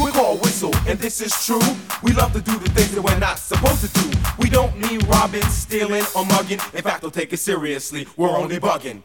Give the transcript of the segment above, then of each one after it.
We're called Whistle, and this is true. We love to do the things that we're not supposed to do. We don't mean robbing, stealing, or mugging. In fact, don't take it seriously. We're only bugging.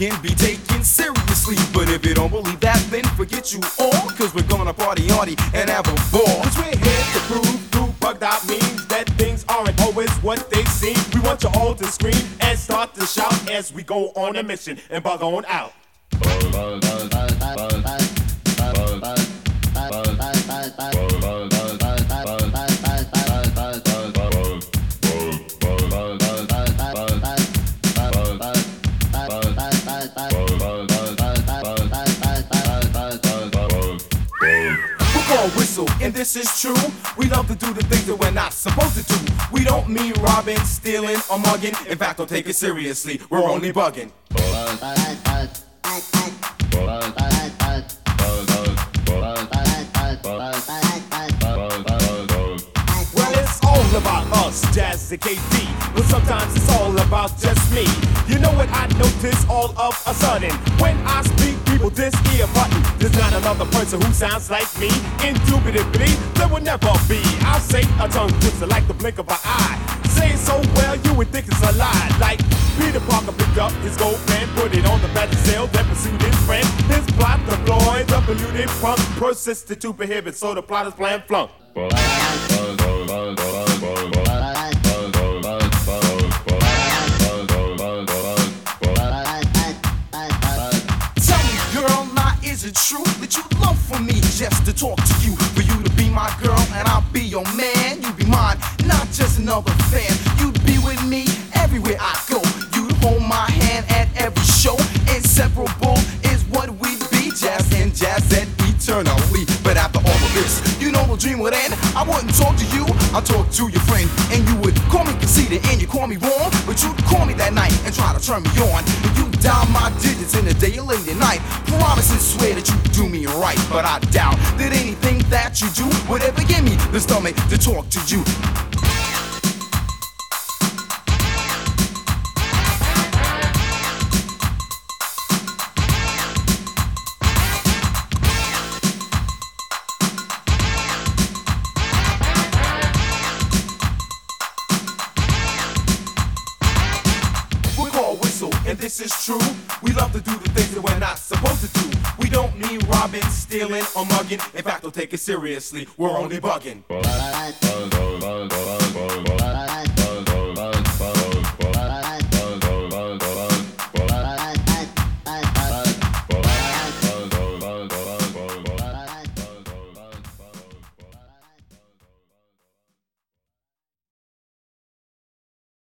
Can be taken seriously. But if you don't believe that, then forget you all. Cause we're gonna party hardy and have a ball. Cause we're here to prove through bugged out means that things aren't always what they seem. We want you all to scream and start to shout as we go on a mission and bug on out. Called Whistle, and this is true. We love to do the things that we're not supposed to do. We don't mean robbing, stealing, or mugging. In fact, don't take it seriously. We're only bugging. Well, it's all about us, Jazz and KD. But sometimes it's all about just me. You know what I notice all of a sudden? When I speak, people this ear button. There's not another person who sounds like me. Indubitably, there will never be. I'll say a tongue twister like the blink of an eye. Say so well, you would think it's a lie. Like Peter Parker picked up his gold pen, put it on the back sale, then pursued his friend. His plot deployed, the polluted pump persisted to prohibit, so the plotter's plan flunk. True that you love for me just to talk to you? For you to be my girl and I'll be your man. You be mine, not just another fan. You'd be with me everywhere I go. You'd hold my hand at every show. Inseparable is what we'd be. Jazz and jazz and eternally. But after all of this, you know the dream would end. I wouldn't talk to you, I'd talk to your friend. And you would call me conceited and you call me wrong. But you'd call me that night and try to turn me on. Dial my digits in the day or late at night. Promise and swear that you do me right. But I doubt that anything that you do would ever give me the stomach to talk to you. This is true. We love to do the things that we're not supposed to do. We don't mean robbing, stealing, or mugging. In fact, don't take it seriously. We're only bugging.